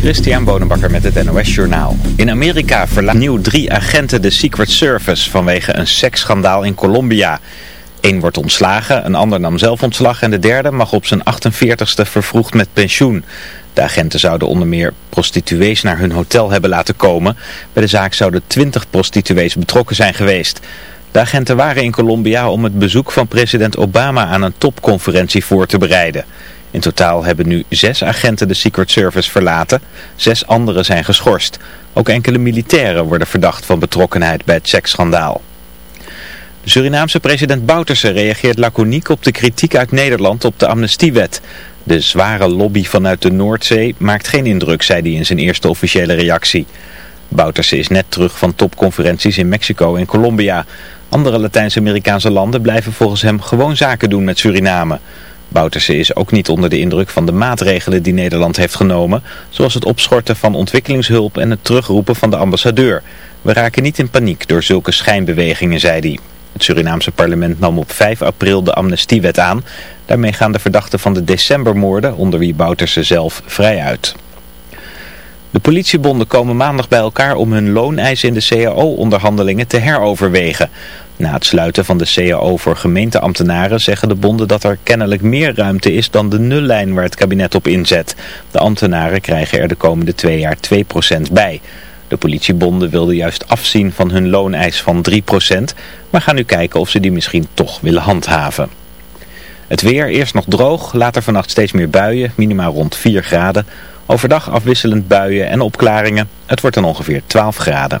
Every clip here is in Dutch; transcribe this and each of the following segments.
Christian Bonenbakker met het NOS Journaal. In Amerika verlaten nieuw drie agenten de Secret Service vanwege een seksschandaal in Colombia. Eén wordt ontslagen, een ander nam zelf ontslag en de derde mag op zijn 48ste vervroegd met pensioen. De agenten zouden onder meer prostituees naar hun hotel hebben laten komen. Bij de zaak zouden 20 prostituees betrokken zijn geweest. De agenten waren in Colombia om het bezoek van president Obama aan een topconferentie voor te bereiden. In totaal hebben nu zes agenten de Secret Service verlaten. Zes anderen zijn geschorst. Ook enkele militairen worden verdacht van betrokkenheid bij het seksschandaal. De Surinaamse president Bouterse reageert laconiek op de kritiek uit Nederland op de amnestiewet. De zware lobby vanuit de Noordzee maakt geen indruk, zei hij in zijn eerste officiële reactie. Bouterse is net terug van topconferenties in Mexico en Colombia. Andere Latijns-Amerikaanse landen blijven volgens hem gewoon zaken doen met Suriname. Bouterse is ook niet onder de indruk van de maatregelen die Nederland heeft genomen, zoals het opschorten van ontwikkelingshulp en het terugroepen van de ambassadeur. We raken niet in paniek door zulke schijnbewegingen, zei hij. Het Surinaamse parlement nam op 5 april de amnestiewet aan. Daarmee gaan de verdachten van de decembermoorden, onder wie Bouterse zelf, vrij uit. De politiebonden komen maandag bij elkaar om hun looneisen in de CAO-onderhandelingen te heroverwegen. Na het sluiten van de CAO voor gemeenteambtenaren zeggen de bonden dat er kennelijk meer ruimte is dan de nullijn waar het kabinet op inzet. De ambtenaren krijgen er de komende twee jaar 2% bij. De politiebonden wilden juist afzien van hun looneis van 3%, maar gaan nu kijken of ze die misschien toch willen handhaven. Het weer, eerst nog droog, later vannacht steeds meer buien, minimaal rond 4 graden. Overdag afwisselend buien en opklaringen. Het wordt dan ongeveer 12 graden.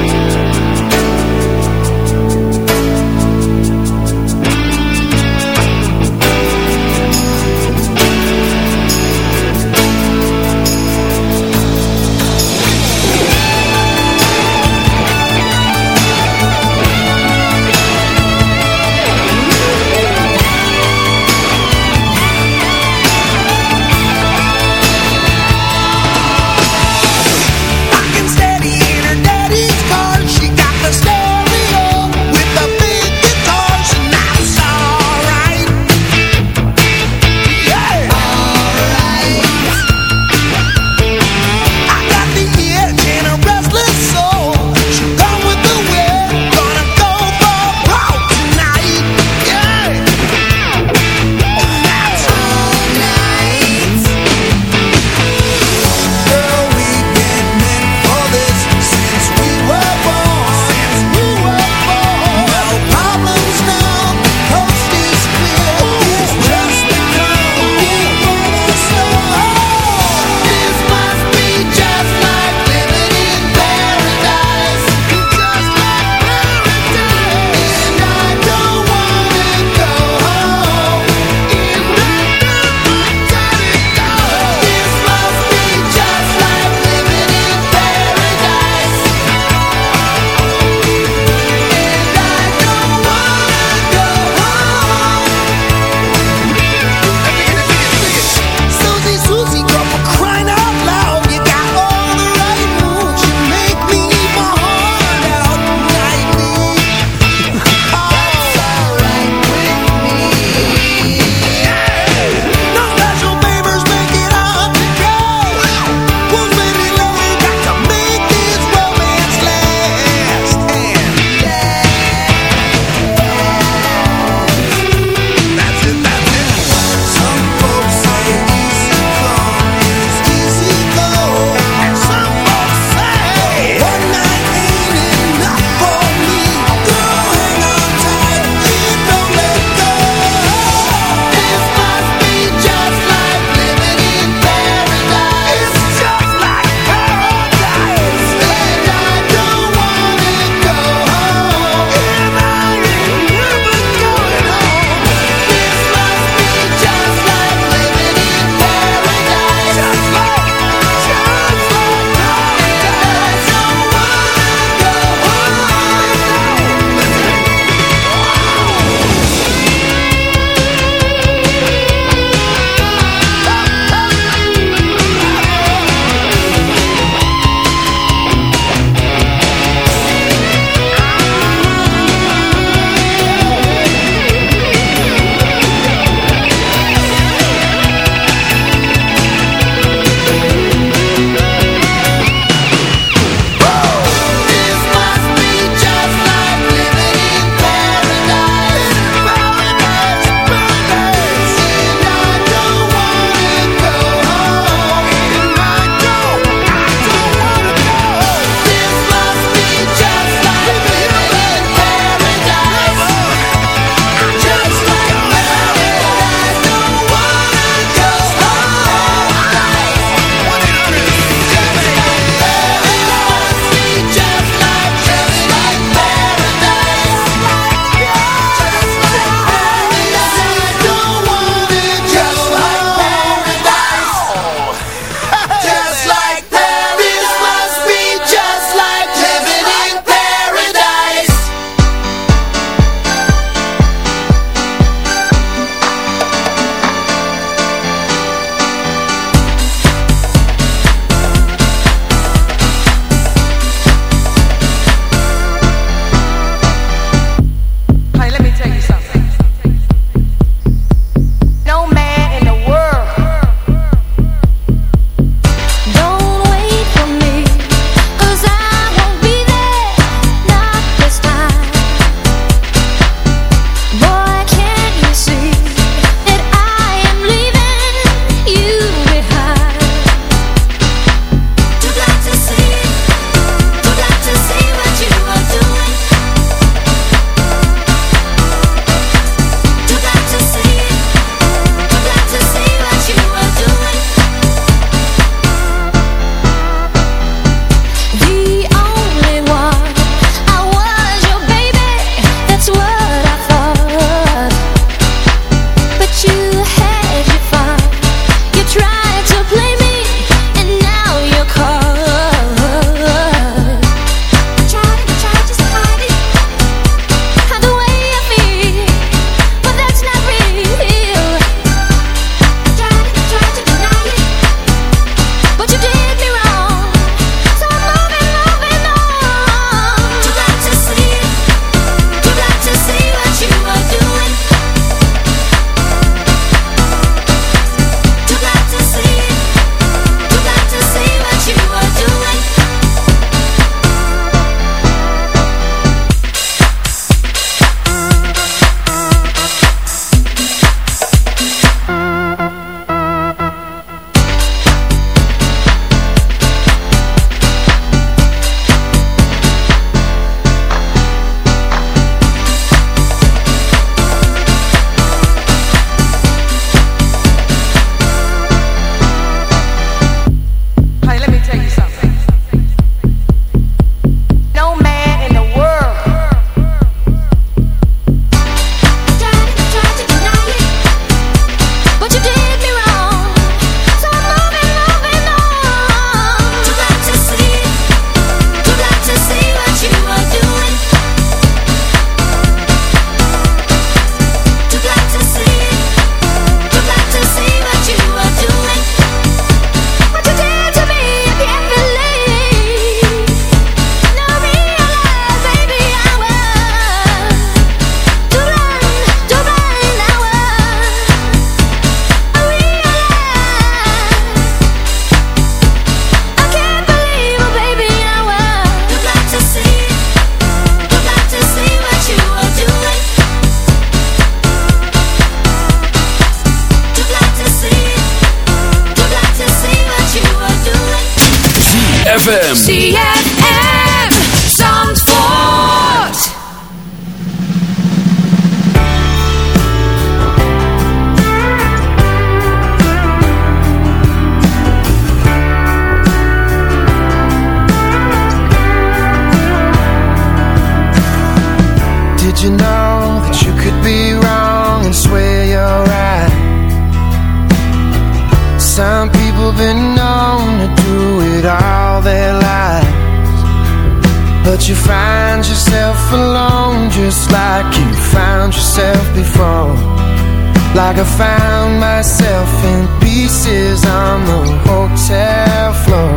Like I found myself in pieces on the hotel floor.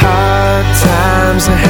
Hard times ahead.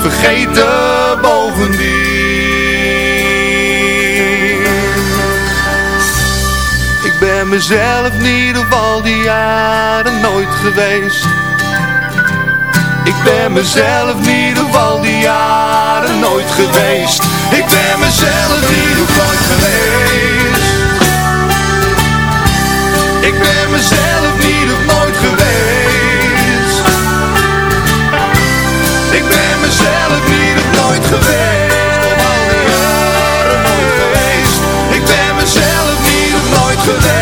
vergeten Bovendien. Ik ben mezelf niet op al die jaren nooit geweest. Ik ben mezelf niet op al die jaren nooit geweest. Ik ben mezelf niet nooit geweest. Ik ben mezelf niet op nooit geweest Ik ben mezelf niet op nooit geweest. Op al die jaren nooit geweest. Ik ben mezelf niet op nooit geweest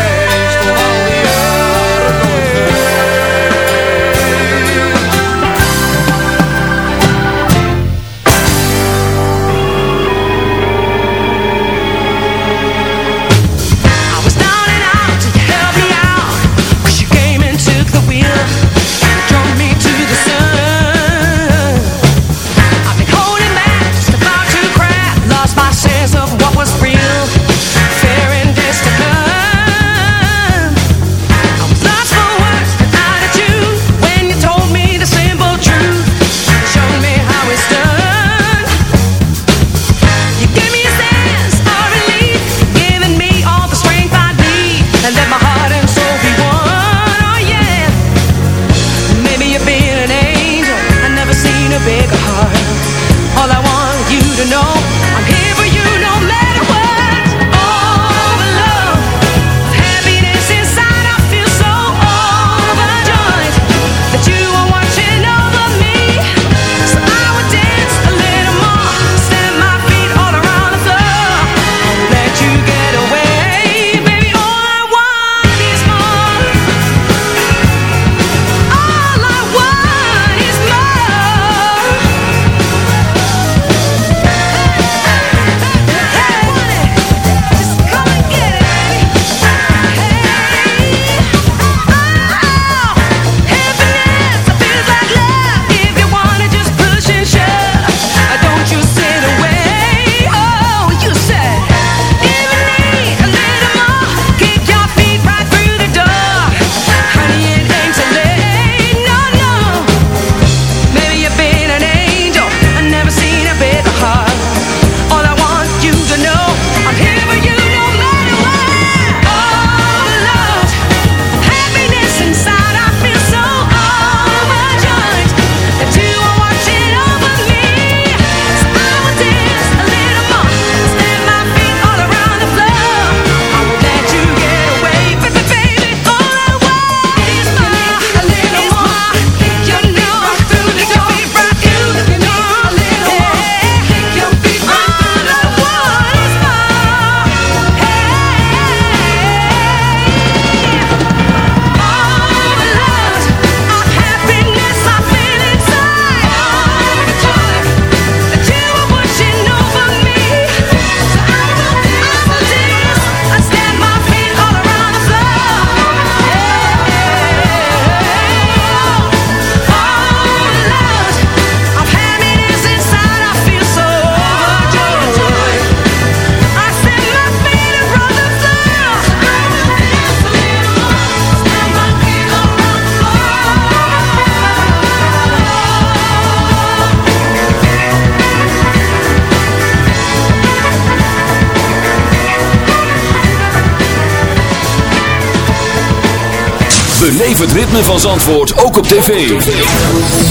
van Zandvoort ook op tv.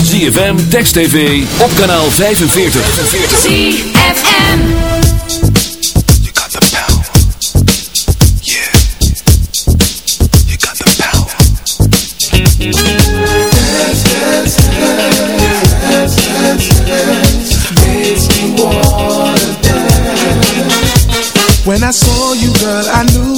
ZFM, Text TV, op kanaal 45. ZFM. You got the power. Yeah. You got the power. When I saw you, girl, I knew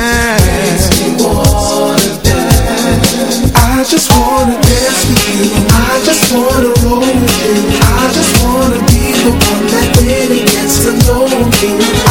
I just wanna be the one that really gets to know you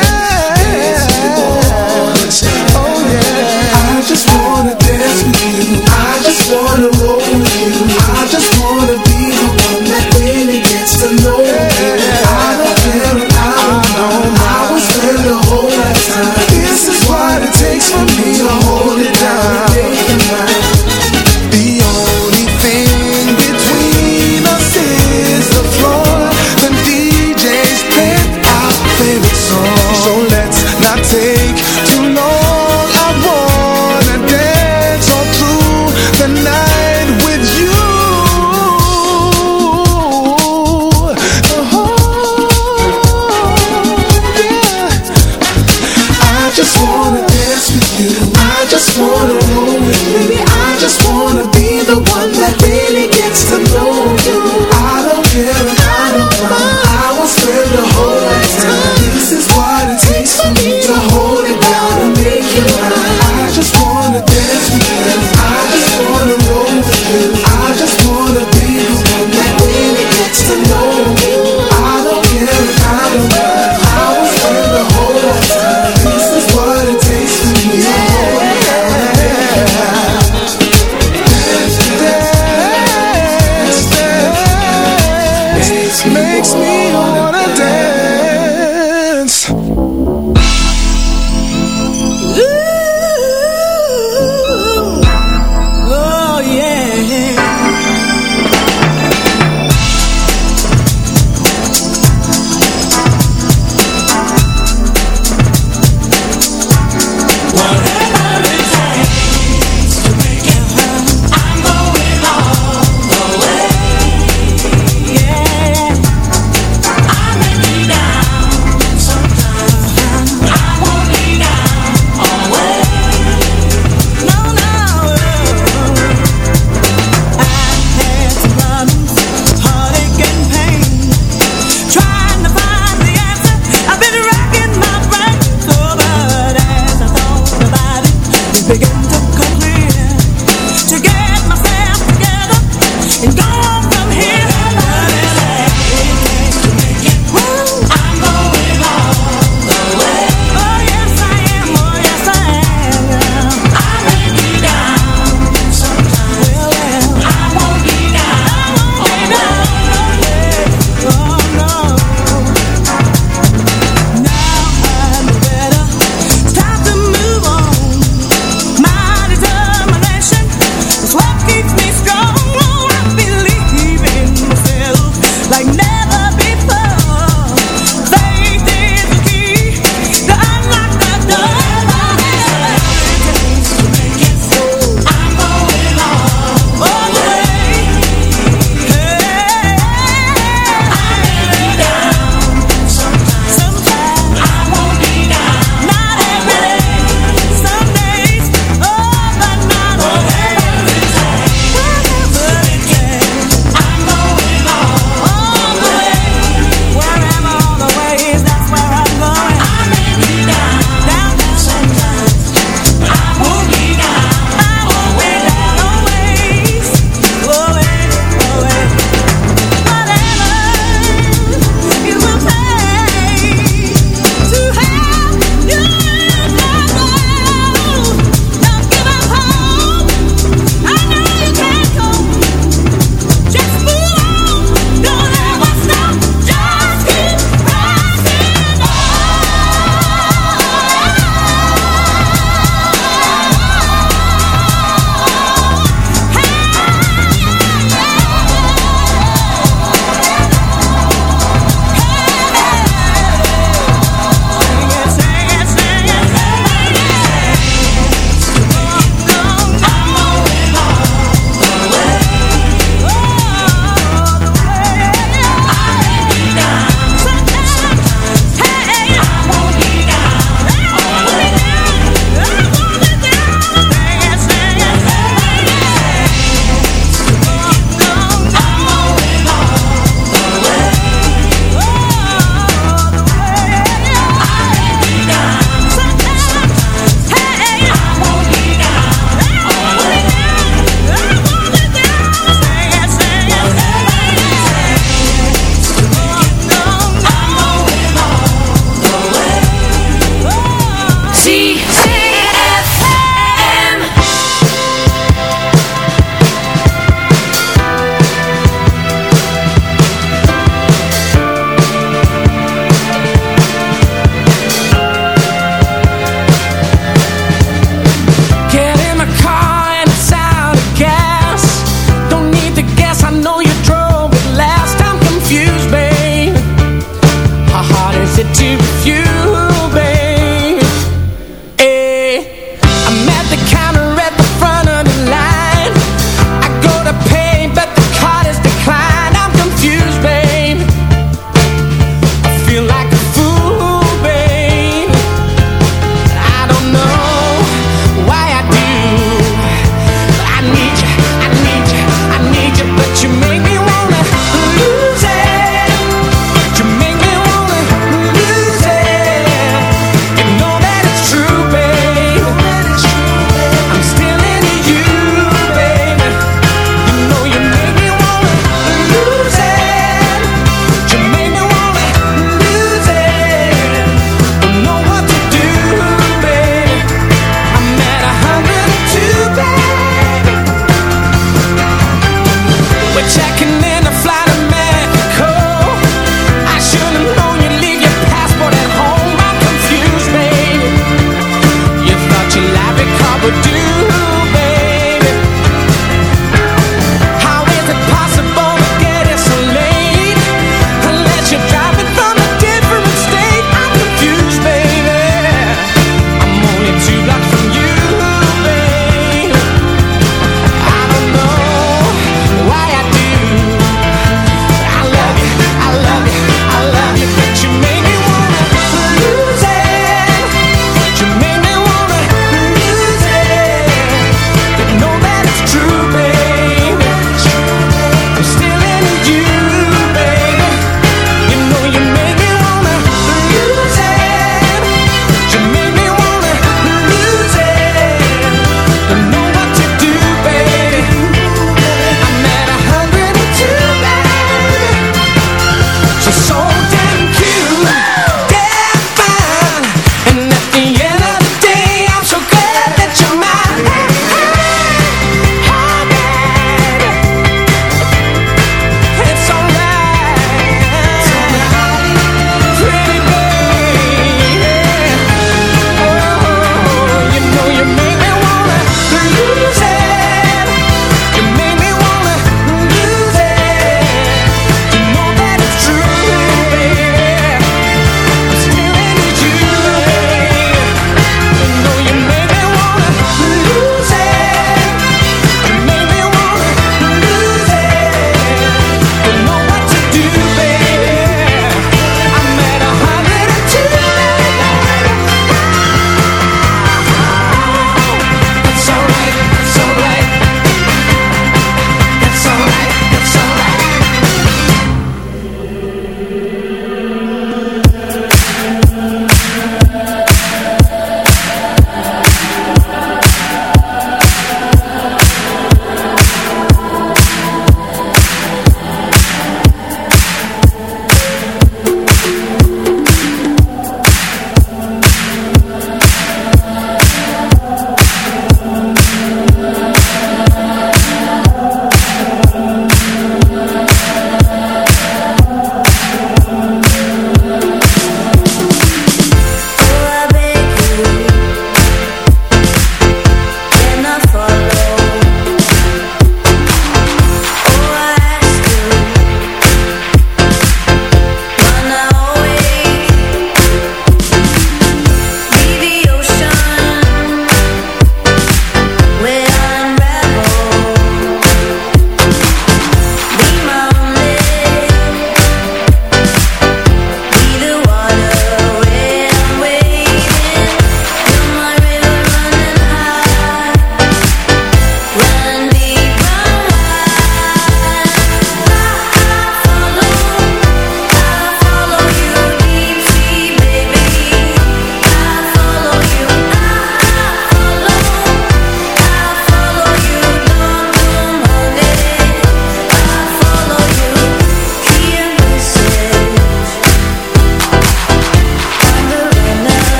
Wanna roll with you. I just wanna be the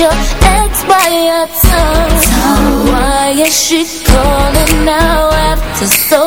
your ex by your tongue. Why is she calling now after so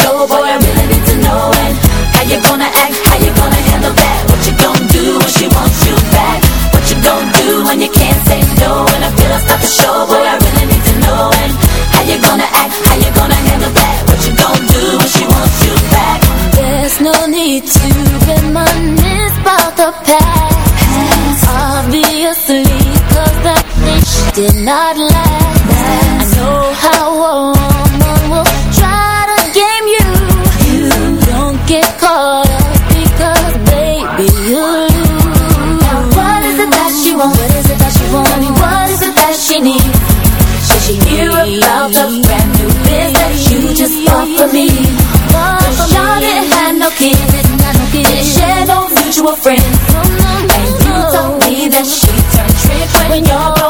Show boy, I really need to know it. How you gonna act, how you gonna handle that? What you gonna do when she wants you back? What you gonna do when you can't say no? And I feel I stop the show, boy, I really need to know it. How you gonna act, how you gonna handle that? What you gonna do when she wants you back? There's no need to reminisce about the past. Obviously, cause that bitch did not last. She turn trick when you're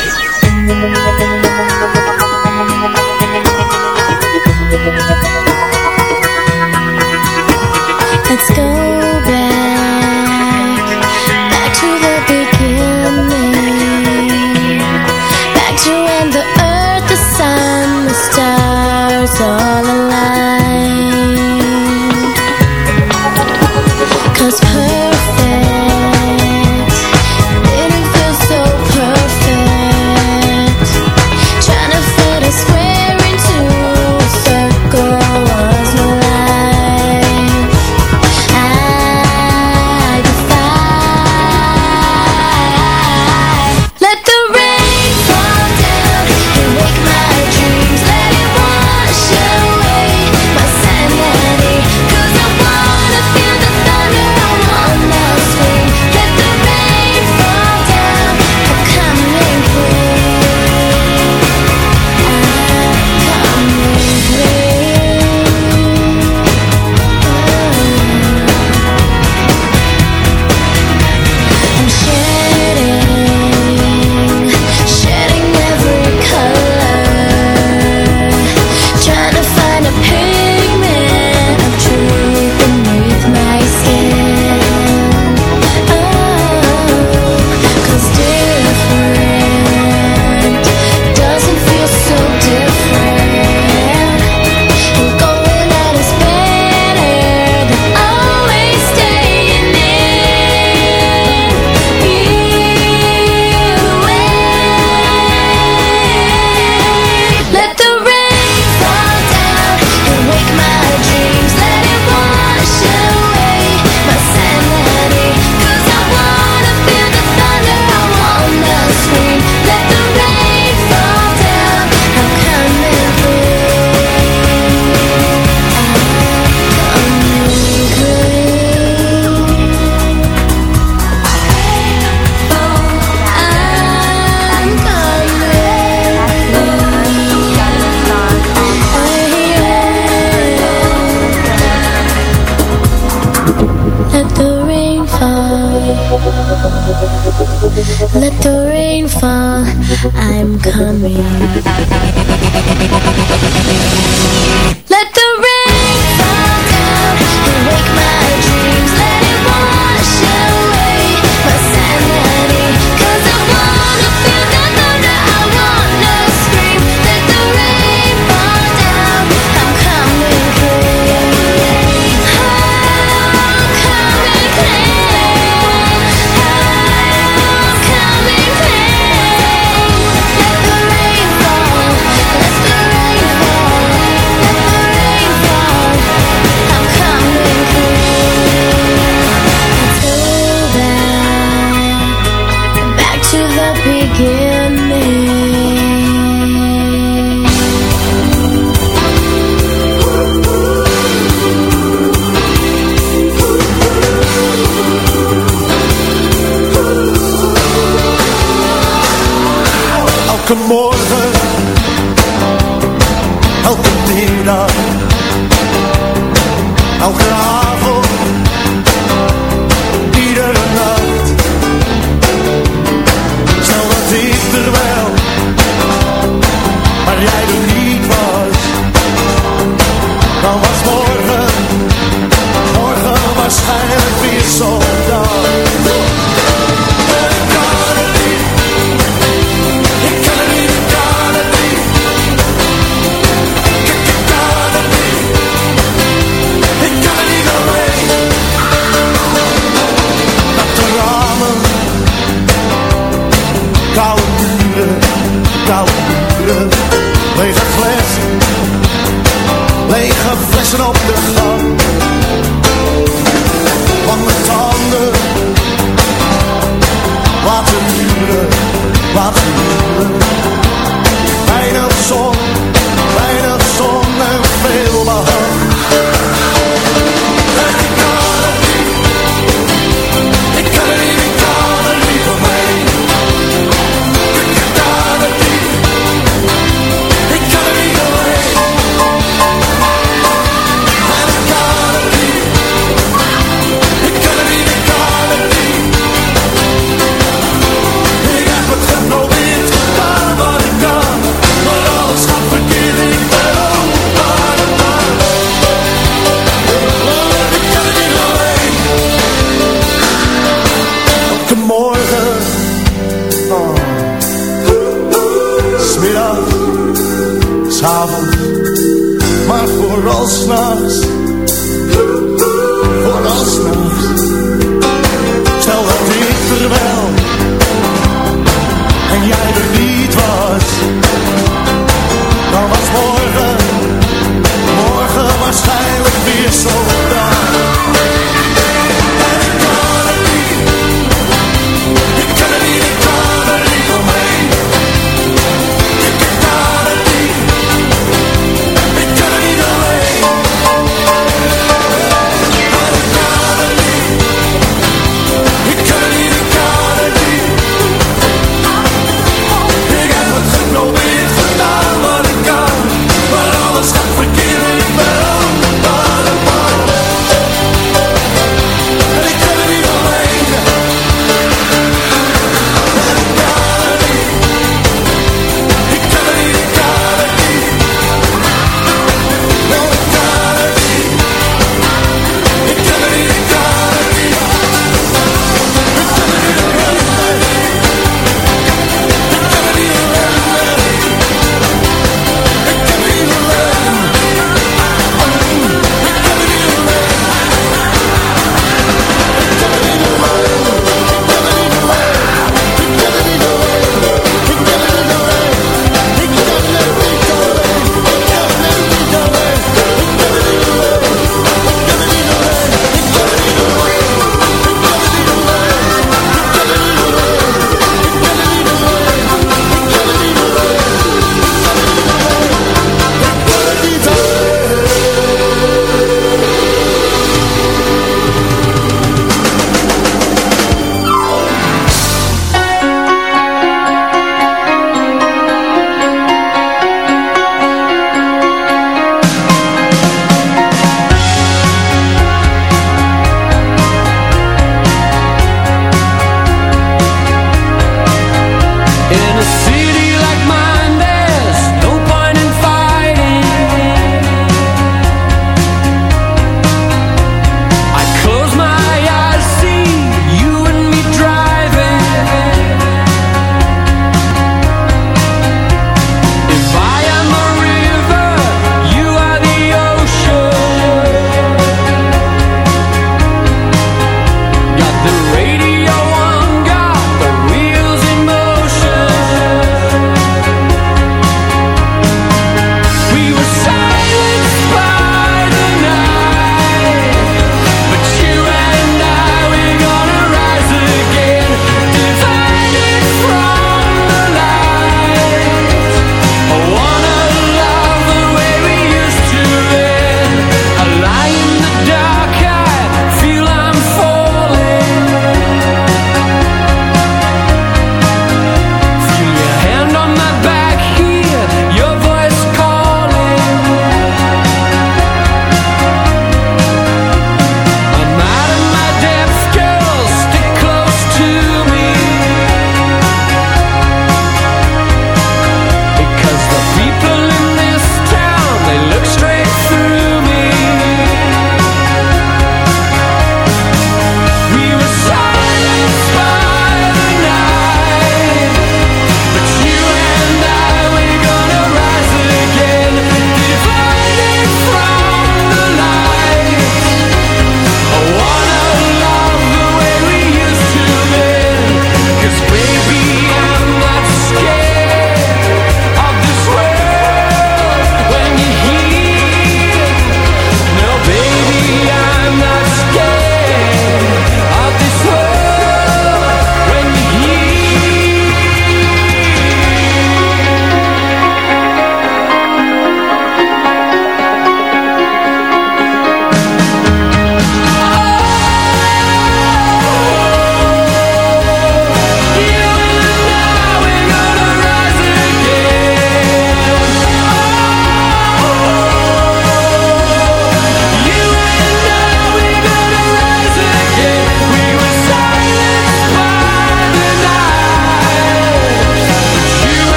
eso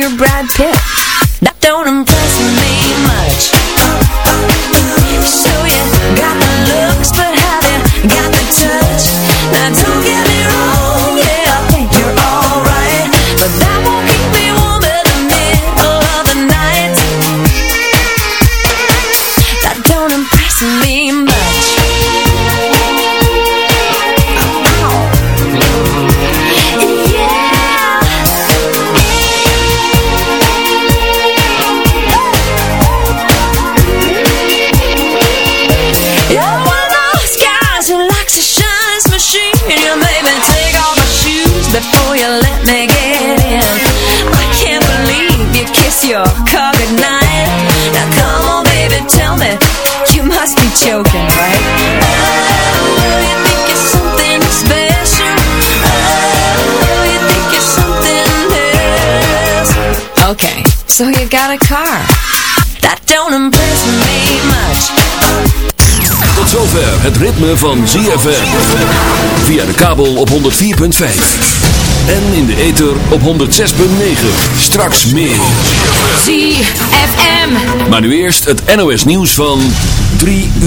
your brain. That don't impress me much. Tot zover het ritme van ZFM. Via de kabel op 104.5. En in de ether op 106.9. Straks meer. ZFM. Maar nu eerst het NOS nieuws van 3 uur.